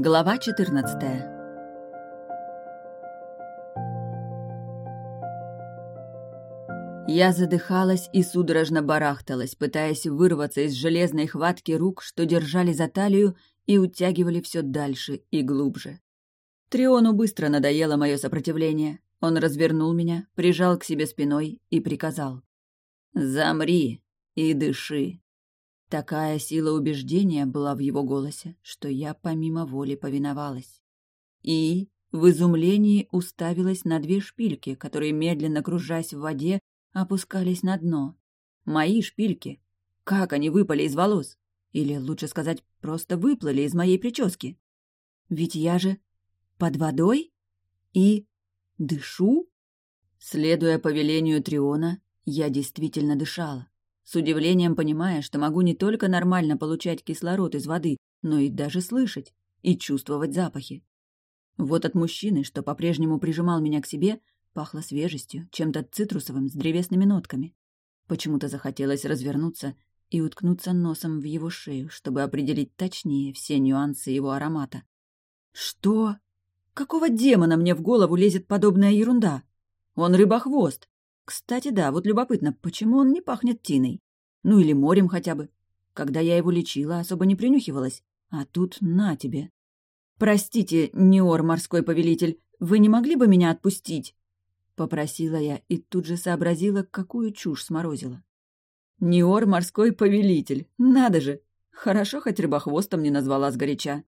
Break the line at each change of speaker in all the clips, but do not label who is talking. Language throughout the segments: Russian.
Глава 14 Я задыхалась и судорожно барахталась, пытаясь вырваться из железной хватки рук, что держали за талию и утягивали все дальше и глубже. Триону быстро надоело мое сопротивление. Он развернул меня, прижал к себе спиной и приказал. «Замри и дыши». Такая сила убеждения была в его голосе, что я помимо воли повиновалась. И в изумлении уставилась на две шпильки, которые, медленно кружась в воде, опускались на дно. Мои шпильки. Как они выпали из волос? Или, лучше сказать, просто выплыли из моей прически? Ведь я же под водой и дышу? Следуя повелению Триона, я действительно дышала с удивлением понимая, что могу не только нормально получать кислород из воды, но и даже слышать и чувствовать запахи. Вот от мужчины, что по-прежнему прижимал меня к себе, пахло свежестью, чем-то цитрусовым с древесными нотками. Почему-то захотелось развернуться и уткнуться носом в его шею, чтобы определить точнее все нюансы его аромата. «Что? Какого демона мне в голову лезет подобная ерунда? Он рыбохвост, кстати, да, вот любопытно, почему он не пахнет тиной? Ну или морем хотя бы. Когда я его лечила, особо не принюхивалась. А тут на тебе. «Простите, Неор, морской повелитель, вы не могли бы меня отпустить?» Попросила я и тут же сообразила, какую чушь сморозила. «Неор, морской повелитель, надо же! Хорошо, хоть рыбохвостом не назвала сгоряча».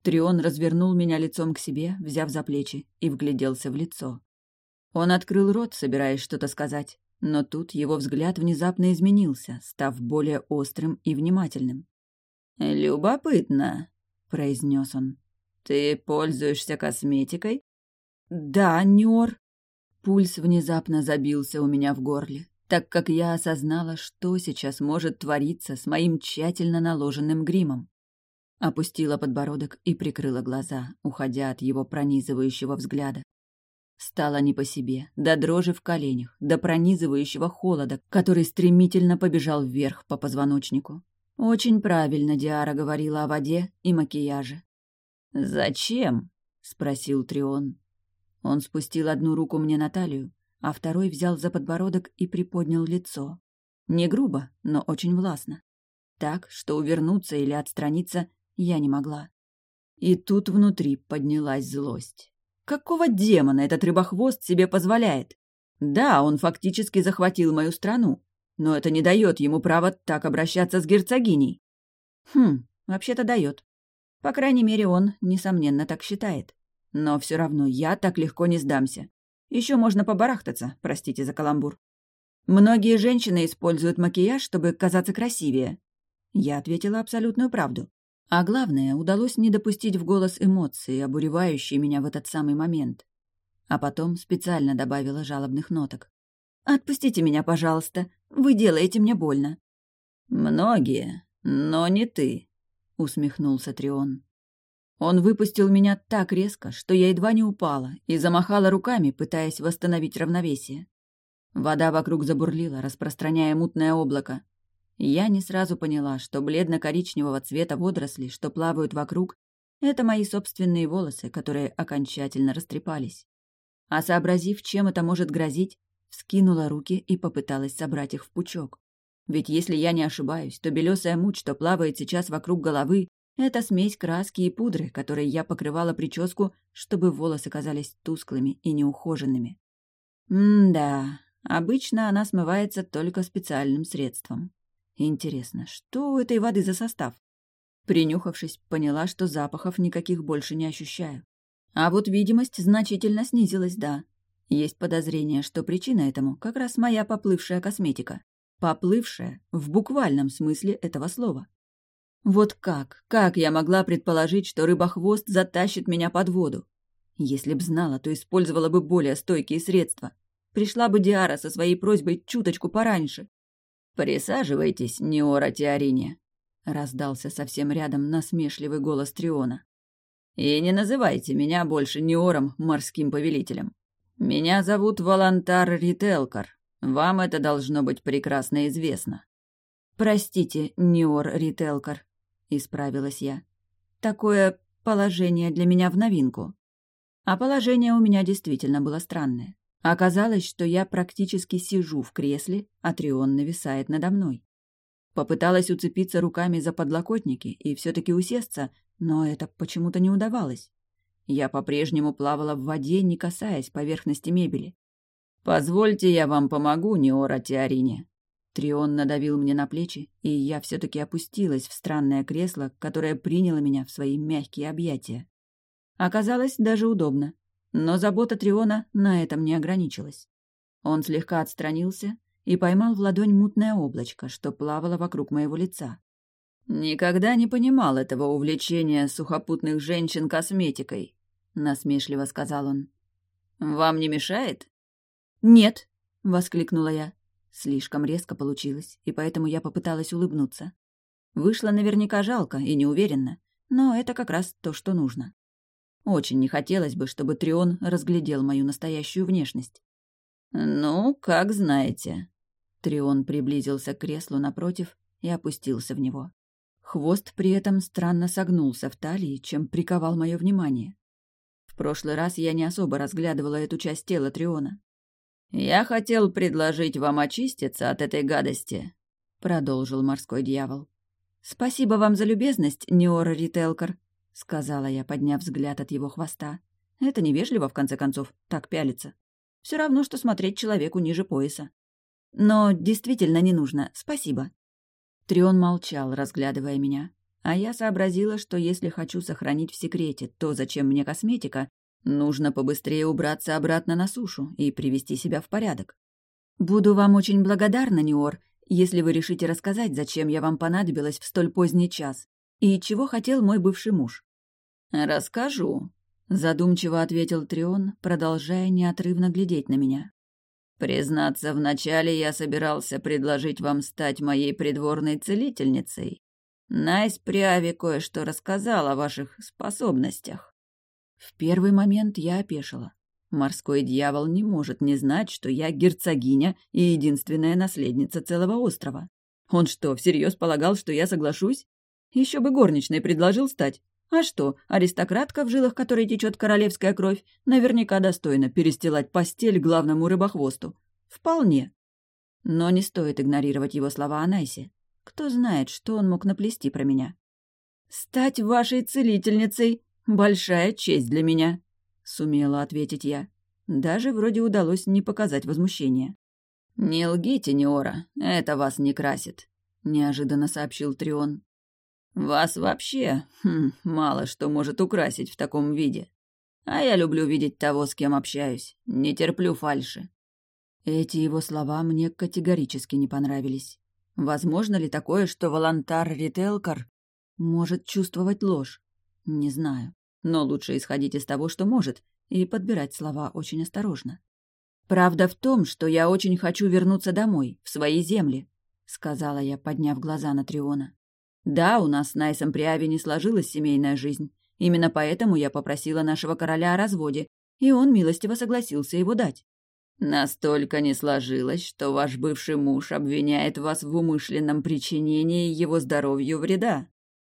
Трион развернул меня лицом к себе, взяв за плечи, и вгляделся в лицо. Он открыл рот, собираясь что-то сказать, но тут его взгляд внезапно изменился, став более острым и внимательным. «Любопытно», — произнес он. «Ты пользуешься косметикой?» «Да, Нюр». Пульс внезапно забился у меня в горле, так как я осознала, что сейчас может твориться с моим тщательно наложенным гримом. Опустила подбородок и прикрыла глаза, уходя от его пронизывающего взгляда. Стало не по себе, до дрожи в коленях, до пронизывающего холода, который стремительно побежал вверх по позвоночнику. Очень правильно Диара говорила о воде и макияже. «Зачем?» — спросил Трион. Он спустил одну руку мне на талию, а второй взял за подбородок и приподнял лицо. Не грубо, но очень властно. Так, что увернуться или отстраниться я не могла. И тут внутри поднялась злость. Какого демона этот рыбохвост себе позволяет? Да, он фактически захватил мою страну, но это не дает ему права так обращаться с герцогиней. Хм, вообще-то дает. По крайней мере, он, несомненно, так считает. Но все равно я так легко не сдамся. Еще можно побарахтаться, простите за каламбур. Многие женщины используют макияж, чтобы казаться красивее. Я ответила абсолютную правду. А главное, удалось не допустить в голос эмоции, обуревающие меня в этот самый момент. А потом специально добавила жалобных ноток. «Отпустите меня, пожалуйста. Вы делаете мне больно». «Многие, но не ты», — усмехнулся Трион. Он выпустил меня так резко, что я едва не упала и замахала руками, пытаясь восстановить равновесие. Вода вокруг забурлила, распространяя мутное облако, я не сразу поняла, что бледно-коричневого цвета водоросли, что плавают вокруг, это мои собственные волосы, которые окончательно растрепались. А сообразив, чем это может грозить, вскинула руки и попыталась собрать их в пучок. Ведь если я не ошибаюсь, то белесая муть, что плавает сейчас вокруг головы, это смесь краски и пудры, которой я покрывала прическу, чтобы волосы казались тусклыми и неухоженными. М-да, обычно она смывается только специальным средством. Интересно, что у этой воды за состав? Принюхавшись, поняла, что запахов никаких больше не ощущаю. А вот видимость значительно снизилась, да. Есть подозрение, что причина этому как раз моя поплывшая косметика. Поплывшая в буквальном смысле этого слова. Вот как, как я могла предположить, что рыбохвост затащит меня под воду? Если б знала, то использовала бы более стойкие средства. Пришла бы Диара со своей просьбой чуточку пораньше. «Присаживайтесь, Неора Теорине», — раздался совсем рядом насмешливый голос Триона. «И не называйте меня больше Неором, морским повелителем. Меня зовут Волонтар Рителкар. Вам это должно быть прекрасно известно». «Простите, Неор Рителкар», — исправилась я. «Такое положение для меня в новинку. А положение у меня действительно было странное. Оказалось, что я практически сижу в кресле, а Трион нависает надо мной. Попыталась уцепиться руками за подлокотники и все таки усесться, но это почему-то не удавалось. Я по-прежнему плавала в воде, не касаясь поверхности мебели. «Позвольте, я вам помогу, Неора Теорине». Трион надавил мне на плечи, и я все таки опустилась в странное кресло, которое приняло меня в свои мягкие объятия. Оказалось даже удобно. Но забота Триона на этом не ограничилась. Он слегка отстранился и поймал в ладонь мутное облачко, что плавало вокруг моего лица. «Никогда не понимал этого увлечения сухопутных женщин косметикой», — насмешливо сказал он. «Вам не мешает?» «Нет», — воскликнула я. Слишком резко получилось, и поэтому я попыталась улыбнуться. Вышло наверняка жалко и неуверенно, но это как раз то, что нужно. Очень не хотелось бы, чтобы Трион разглядел мою настоящую внешность. «Ну, как знаете». Трион приблизился к креслу напротив и опустился в него. Хвост при этом странно согнулся в талии, чем приковал мое внимание. В прошлый раз я не особо разглядывала эту часть тела Триона. «Я хотел предложить вам очиститься от этой гадости», — продолжил морской дьявол. «Спасибо вам за любезность, Неора Рителкар», — сказала я, подняв взгляд от его хвоста. «Это невежливо, в конце концов, так пялиться. Все равно, что смотреть человеку ниже пояса. Но действительно не нужно, спасибо». Трион молчал, разглядывая меня. А я сообразила, что если хочу сохранить в секрете то, зачем мне косметика, нужно побыстрее убраться обратно на сушу и привести себя в порядок. «Буду вам очень благодарна, Ниор, если вы решите рассказать, зачем я вам понадобилась в столь поздний час и чего хотел мой бывший муж. «Расскажу», — задумчиво ответил Трион, продолжая неотрывно глядеть на меня. «Признаться, вначале я собирался предложить вам стать моей придворной целительницей. Найс Приави кое-что рассказал о ваших способностях». В первый момент я опешила. Морской дьявол не может не знать, что я герцогиня и единственная наследница целого острова. Он что, всерьез полагал, что я соглашусь? Еще бы горничной предложил стать. А что, аристократка, в жилах которой течет королевская кровь, наверняка достойна перестилать постель главному рыбохвосту. Вполне. Но не стоит игнорировать его слова о Найсе. Кто знает, что он мог наплести про меня. «Стать вашей целительницей — большая честь для меня», — сумела ответить я. Даже вроде удалось не показать возмущения. «Не лгите, Неора, это вас не красит», — неожиданно сообщил Трион. Вас вообще хм, мало что может украсить в таком виде. А я люблю видеть того, с кем общаюсь. Не терплю фальши. Эти его слова мне категорически не понравились. Возможно ли такое, что Волонтар Рителкар может чувствовать ложь? Не знаю. Но лучше исходить из того, что может, и подбирать слова очень осторожно. «Правда в том, что я очень хочу вернуться домой, в свои земли», — сказала я, подняв глаза на Триона. Да, у нас с Найсом Приави не сложилась семейная жизнь. Именно поэтому я попросила нашего короля о разводе, и он милостиво согласился его дать. Настолько не сложилось, что ваш бывший муж обвиняет вас в умышленном причинении его здоровью вреда.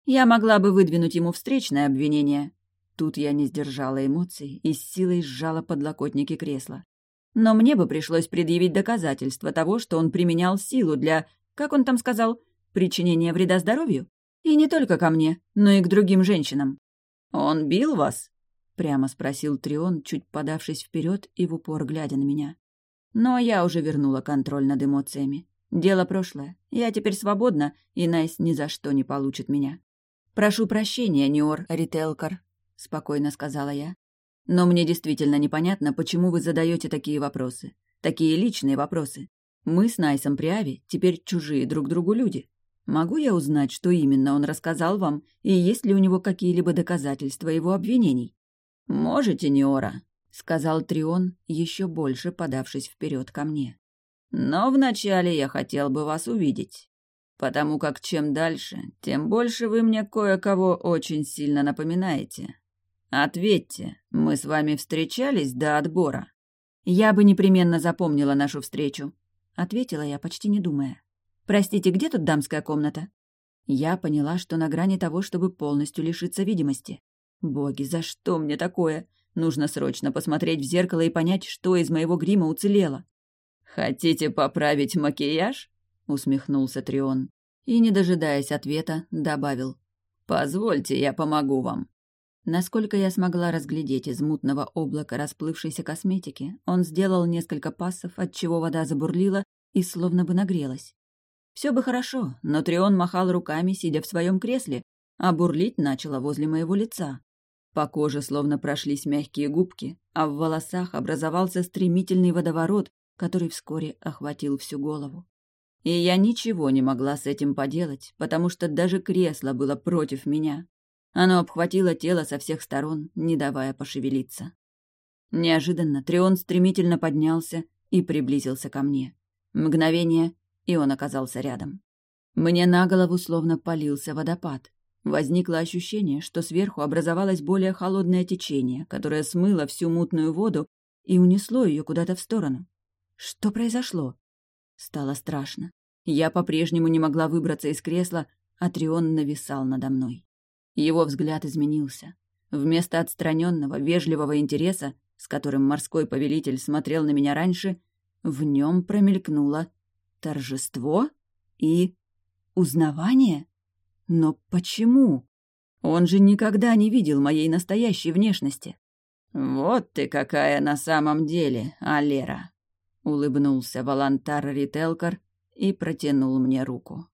Я могла бы выдвинуть ему встречное обвинение. Тут я не сдержала эмоций и с силой сжала подлокотники кресла. Но мне бы пришлось предъявить доказательства того, что он применял силу для, как он там сказал, Причинение вреда здоровью? И не только ко мне, но и к другим женщинам. «Он бил вас?» — прямо спросил Трион, чуть подавшись вперед и в упор глядя на меня. Но я уже вернула контроль над эмоциями. Дело прошлое. Я теперь свободна, и Найс ни за что не получит меня. «Прошу прощения, Ниор Рителкар», — спокойно сказала я. «Но мне действительно непонятно, почему вы задаете такие вопросы. Такие личные вопросы. Мы с Найсом Приави теперь чужие друг другу люди. Могу я узнать, что именно он рассказал вам, и есть ли у него какие-либо доказательства его обвинений? Можете, Неора, сказал Трион, еще больше подавшись вперед ко мне. Но вначале я хотел бы вас увидеть, потому как чем дальше, тем больше вы мне кое-кого очень сильно напоминаете. Ответьте, мы с вами встречались до отбора? Я бы непременно запомнила нашу встречу, ответила я, почти не думая. «Простите, где тут дамская комната?» Я поняла, что на грани того, чтобы полностью лишиться видимости. Боги, за что мне такое? Нужно срочно посмотреть в зеркало и понять, что из моего грима уцелело. «Хотите поправить макияж?» — усмехнулся Трион. И, не дожидаясь ответа, добавил. «Позвольте, я помогу вам». Насколько я смогла разглядеть из мутного облака расплывшейся косметики, он сделал несколько пассов, отчего вода забурлила и словно бы нагрелась. Все бы хорошо, но Трион махал руками, сидя в своем кресле, а бурлить начало возле моего лица. По коже словно прошлись мягкие губки, а в волосах образовался стремительный водоворот, который вскоре охватил всю голову. И я ничего не могла с этим поделать, потому что даже кресло было против меня. Оно обхватило тело со всех сторон, не давая пошевелиться. Неожиданно Трион стремительно поднялся и приблизился ко мне. Мгновение, и он оказался рядом. Мне на голову словно полился водопад. Возникло ощущение, что сверху образовалось более холодное течение, которое смыло всю мутную воду и унесло ее куда-то в сторону. Что произошло? Стало страшно. Я по-прежнему не могла выбраться из кресла, а Трион нависал надо мной. Его взгляд изменился. Вместо отстраненного, вежливого интереса, с которым морской повелитель смотрел на меня раньше, в нем промелькнуло торжество и узнавание. Но почему? Он же никогда не видел моей настоящей внешности. «Вот ты какая на самом деле, Алера!» — улыбнулся Волонтар Рителкар и протянул мне руку.